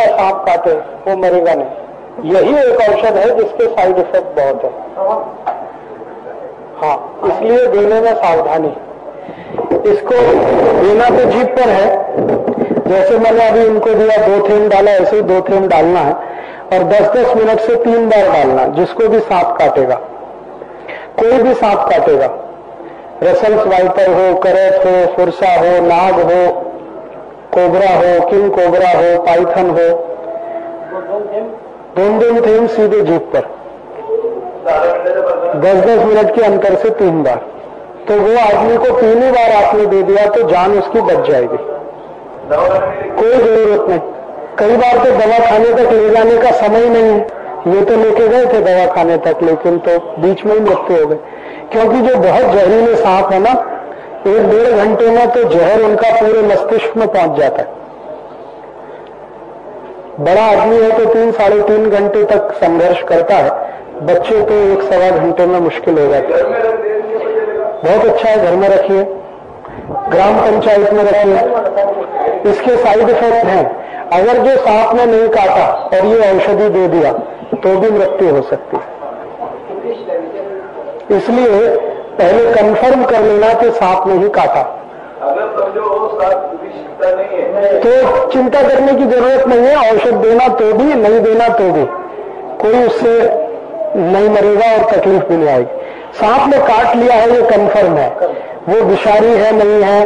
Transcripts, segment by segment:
का सांप काटे, वो मरेगा नहीं। यही एक औषध है जिसके साइड इफ़ेक्ट बहुत है। हाँ इसलिए देने में सावधानी। इसको देना तो जीप पर है। जैसे मैंने अभी इनको दिया, दो थेम डाला, ऐसे ही दो थेम डालना है। और 10-10 मिनट से तीन बार डालना, जिसको भी सांप काटेगा। कोई भी सांप काटेगा। रसल्स वाइपर हो, करत हो, फुरसा हो, नाग हो कोबरा हो, किंग कोबरा हो, पाइथन हो। दोन दोन थेम सीधे जीप पर। दस दस मिनट के अंतर से तीन बार। तो वो आदमी को तीन ही बार आपने दे दिया तो जान उसकी बच जाएगी। कोई ज़रूरत नहीं। कई बार तो दवा खाने तक ले जाने का समय नहीं है। ये तो लेके गए थे दवा खाने तक, लेकिन तो बीच में ही मृत्यु हो गई क्योंकि जो बहुत जहरीले सांप है ना एक डेढ़ घंटे में तो जहर उनका पूरे मस्तिष्क में पहुँच जाता है। बड़ा आदमी है तो तीन, साढ़े तीन घंटे तक संघर्ष करता है। बच्चे तो एक सवा घंटे में मुश्किल हो जाता है। बहुत अच्छा है, घर में रखिए। ग्राम पंचायत में रखिए। इसके साइड इफ़ेक्ट हैं। अगर जो सांप ने नहीं काटा और ये औषधि दे दिया तो भी मृत्यु हो सकती है। इसलिए पहले कंफर्म कर लेना कि सांप ने ही काटा। अगर समझो नहीं है। तो चिंता करने की ज़रूरत नहीं है औषध देना तो भी नहीं देना तो भी। कोई उससे नहीं मरेगा और तकलीफ़ भी नहीं आएगी। सांप ने काट लिया है ये कंफर्म है। वो विषारी है नहीं है।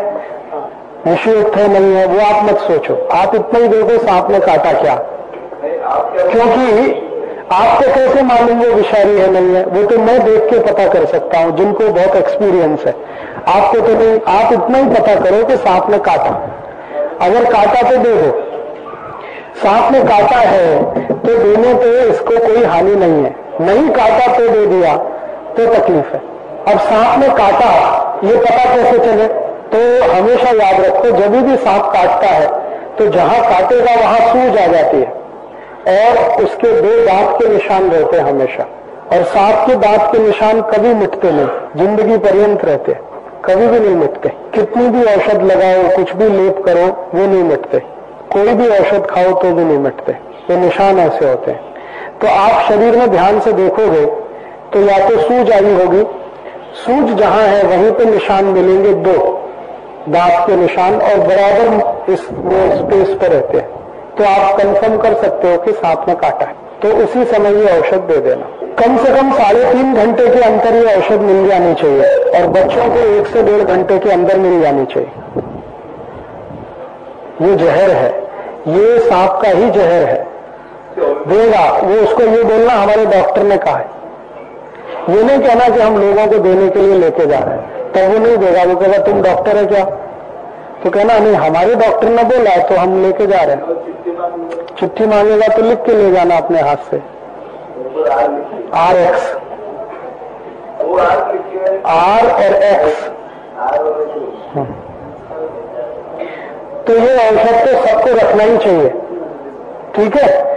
विषयुक्त है नहीं है। वो आप मत सोचो। आप इतना ही देखो सांप ने काटा क्या क्योंकि आपको कैसे मालूम वो विषारी है, नहीं है? वो तो मैं देख के पता कर सकता हूँ, जिनको बहुत एक्सपीरियंस है। आपको तो नहीं, आप इतना ही पता करो कि सांप ने काटा। अगर काटा तो दे दो सांप ने काटा है तो देने पे इसको कोई हानि नहीं है। नहीं काटा तो दे दिया तो तकलीफ़ है। अब सांप ने काटा, ये पता कैसे चले? तो हमेशा याद रखो, जब भी सांप काटता है तो जहाँ काटेगा, वहाँ सूझ आ जाती है। और उसके दो दांत के निशान रहते हैं हमेशा। और सांप के दांत के निशान कभी मिटते नहीं, ज़िंदगी पर्यंत रहते कभी भी नहीं मिटते। कितनी भी औषध लगाओ, कुछ भी लेप करो, वो नहीं मिटते। कोई भी औषध खाओ तो भी नहीं मिटते। ये निशान ऐसे होते हैं। तो आप शरीर में ध्यान से देखोगे तो या तो सूज आई होगी। सूज जहाँ है, वहीं पे निशान मिलेंगे दो। दांत के निशान और बराबर इस स्पेस पर रहते हैं। तो आप कंफर्म कर सकते हो कि सांप ने काटा है। तो उसी समय ये औषध दे देना। कम से कम साढ़े तीन घंटे के अंदर ये औषध मिल जानी चाहिए और बच्चों को एक से डेढ़ घंटे के अंदर मिल जानी चाहिए। ये जहर है। ये सांप का ही जहर है। देगा वो उसको ये बोलना हमारे डॉक्टर ने कहा है। ये नहीं कहना कि हम लोगों को देने के लिए लेके जा रहे हैं। तब वो नहीं देगा, वो कहेगा, तुम डॉक्टर है क्या? तो कहना, नहीं, हमारे डॉक्टर ने बोला तो हम लेके जा रहे हैं. चिट्ठी मांगेगा तो लिख के ले जाना अपने हाथ से। आर एक्स आर और एक्स लिखी तो ये औषध तो सबको रखना ही चाहिए। ठीक है?